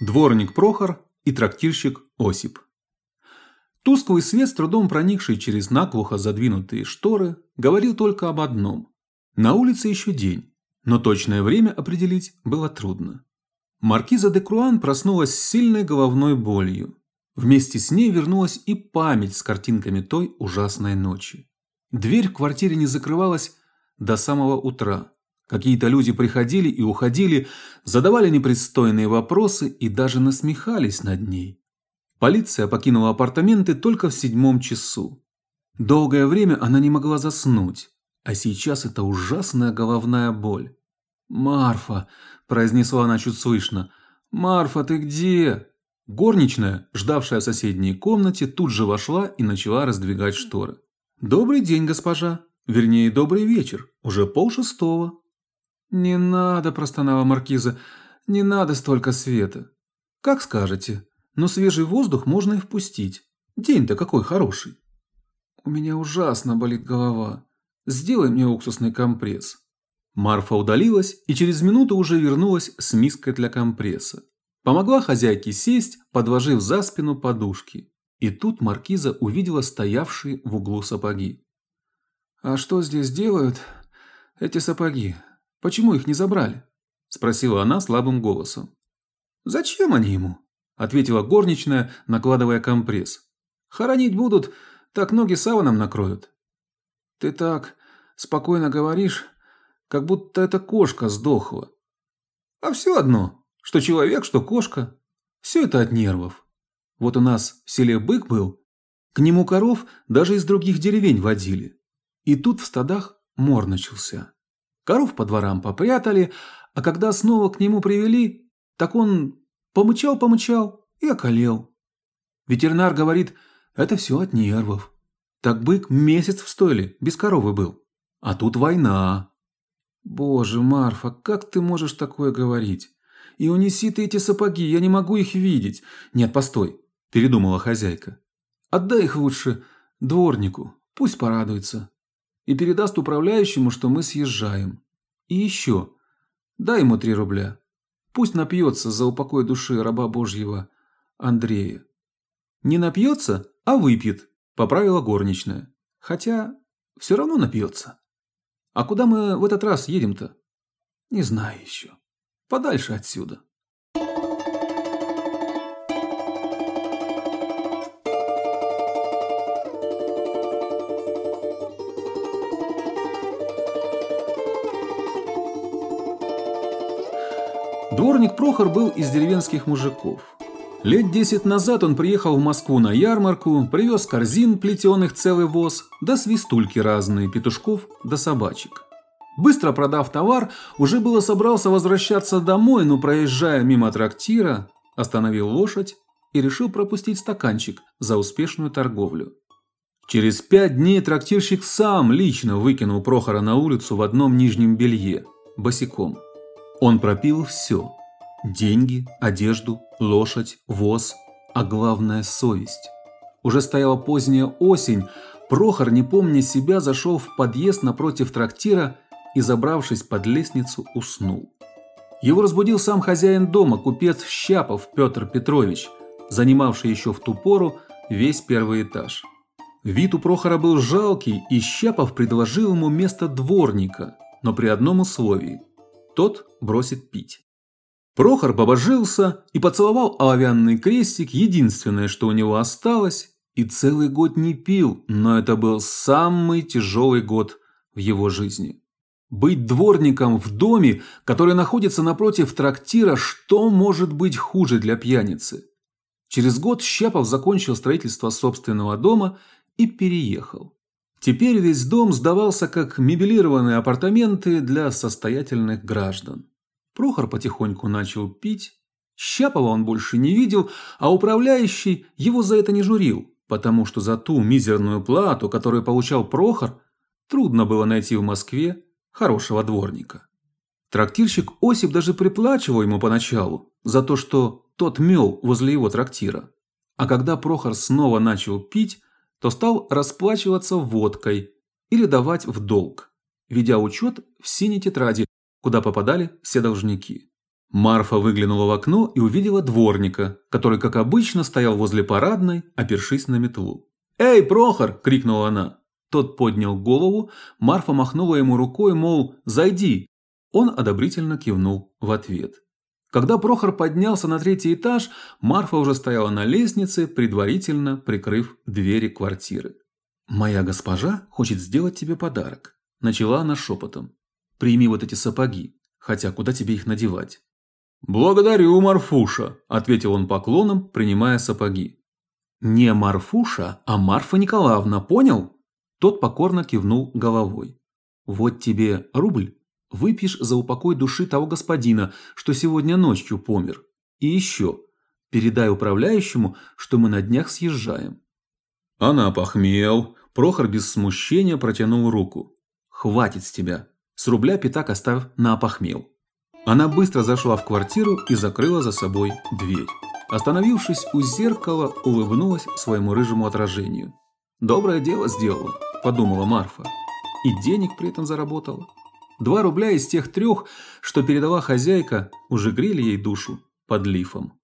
Дворник Прохор и трактирщик Осип. Тусклый свет, с трудом проникший через наглухо задвинутые шторы, говорил только об одном. На улице еще день, но точное время определить было трудно. Маркиза де Круан проснулась с сильной головной болью. Вместе с ней вернулась и память с картинками той ужасной ночи. Дверь в квартире не закрывалась до самого утра. Какие-то люди приходили и уходили, задавали непристойные вопросы и даже насмехались над ней. Полиция покинула апартаменты только в седьмом часу. Долгое время она не могла заснуть, а сейчас это ужасная головная боль. «Марфа!» – произнесла она чуть слышно. «Марфа, ты где?» Горничная, ждавшая в соседней комнате, тут же вошла и начала раздвигать шторы. «Добрый день, госпожа. Вернее, добрый вечер. Уже полшестого». «Не надо», – простонала маркиза, – «не надо столько света». «Как скажете, но свежий воздух можно и впустить. День-то какой хороший». «У меня ужасно болит голова. Сделай мне уксусный компресс». Марфа удалилась и через минуту уже вернулась с миской для компресса. Помогла хозяйке сесть, подложив за спину подушки. И тут маркиза увидела стоявшие в углу сапоги. «А что здесь делают эти сапоги?» Почему их не забрали? спросила она слабым голосом. Зачем они ему? ответила горничная, накладывая компресс. Хоронить будут, так ноги саваном накроют. Ты так спокойно говоришь, как будто эта кошка сдохла. А все одно, что человек, что кошка. Все это от нервов. Вот у нас в селе бык был, к нему коров даже из других деревень водили. И тут в стадах мор начался. Коров по дворам попрятали, а когда снова к нему привели, так он помычал-помычал и околел. Ветеринар говорит, это все от нервов. Так бык месяц в стойле, без коровы был. А тут война. Боже, Марфа, как ты можешь такое говорить? И унеси ты эти сапоги, я не могу их видеть. Нет, постой, передумала хозяйка. Отдай их лучше дворнику, пусть порадуется и передаст управляющему, что мы съезжаем. И еще, дай ему три рубля. Пусть напьется за упокой души раба Божьего Андрея. Не напьется, а выпьет, поправила горничная. Хотя все равно напьется. А куда мы в этот раз едем-то? Не знаю еще. Подальше отсюда. Дворник Прохор был из деревенских мужиков. Лет десять назад он приехал в Москву на ярмарку, привез корзин плетеных целый воз, да свистульки разные, петушков да собачек. Быстро продав товар, уже было собрался возвращаться домой, но проезжая мимо трактира, остановил лошадь и решил пропустить стаканчик за успешную торговлю. Через пять дней трактирщик сам лично выкинул Прохора на улицу в одном нижнем белье, босиком. Он пропил все – деньги, одежду, лошадь, воз, а главное – совесть. Уже стояла поздняя осень, Прохор, не помня себя, зашел в подъезд напротив трактира и, забравшись под лестницу, уснул. Его разбудил сам хозяин дома, купец Щапов Петр Петрович, занимавший еще в ту пору весь первый этаж. Вид у Прохора был жалкий, и Щапов предложил ему место дворника, но при одном условии тот бросит пить. Прохор побожился и поцеловал оловянный крестик, единственное, что у него осталось, и целый год не пил, но это был самый тяжелый год в его жизни. Быть дворником в доме, который находится напротив трактира, что может быть хуже для пьяницы? Через год Щапов закончил строительство собственного дома и переехал. Теперь весь дом сдавался как мебелированные апартаменты для состоятельных граждан. Прохор потихоньку начал пить. Щапова он больше не видел, а управляющий его за это не журил, потому что за ту мизерную плату, которую получал Прохор, трудно было найти в Москве хорошего дворника. Трактирщик Осип даже приплачивал ему поначалу за то, что тот мел возле его трактира. А когда Прохор снова начал пить, то стал расплачиваться водкой или давать в долг, ведя учет в синей тетради, куда попадали все должники. Марфа выглянула в окно и увидела дворника, который, как обычно, стоял возле парадной, опершись на метлу. "Эй, Прохор!" крикнула она. Тот поднял голову, Марфа махнула ему рукой, мол, зайди. Он одобрительно кивнул в ответ. Когда Прохор поднялся на третий этаж, Марфа уже стояла на лестнице, предварительно прикрыв двери квартиры. «Моя госпожа хочет сделать тебе подарок», – начала она шепотом. «Прими вот эти сапоги, хотя куда тебе их надевать?» «Благодарю, Марфуша», – ответил он поклоном, принимая сапоги. «Не Марфуша, а Марфа Николаевна, понял?» Тот покорно кивнул головой. Вот тебе рубль, выпьешь за упокой души того господина, что сегодня ночью помер. И еще, передай управляющему, что мы на днях съезжаем. Она похмел. Прохор без смущения протянул руку. Хватит с тебя. С рубля пятак оставь на опохмел. Она быстро зашла в квартиру и закрыла за собой дверь. Остановившись у зеркала, улыбнулась своему рыжему отражению. Доброе дело сделала подумала Марфа. И денег при этом заработала. Два рубля из тех трех, что передала хозяйка, уже грели ей душу под лифом.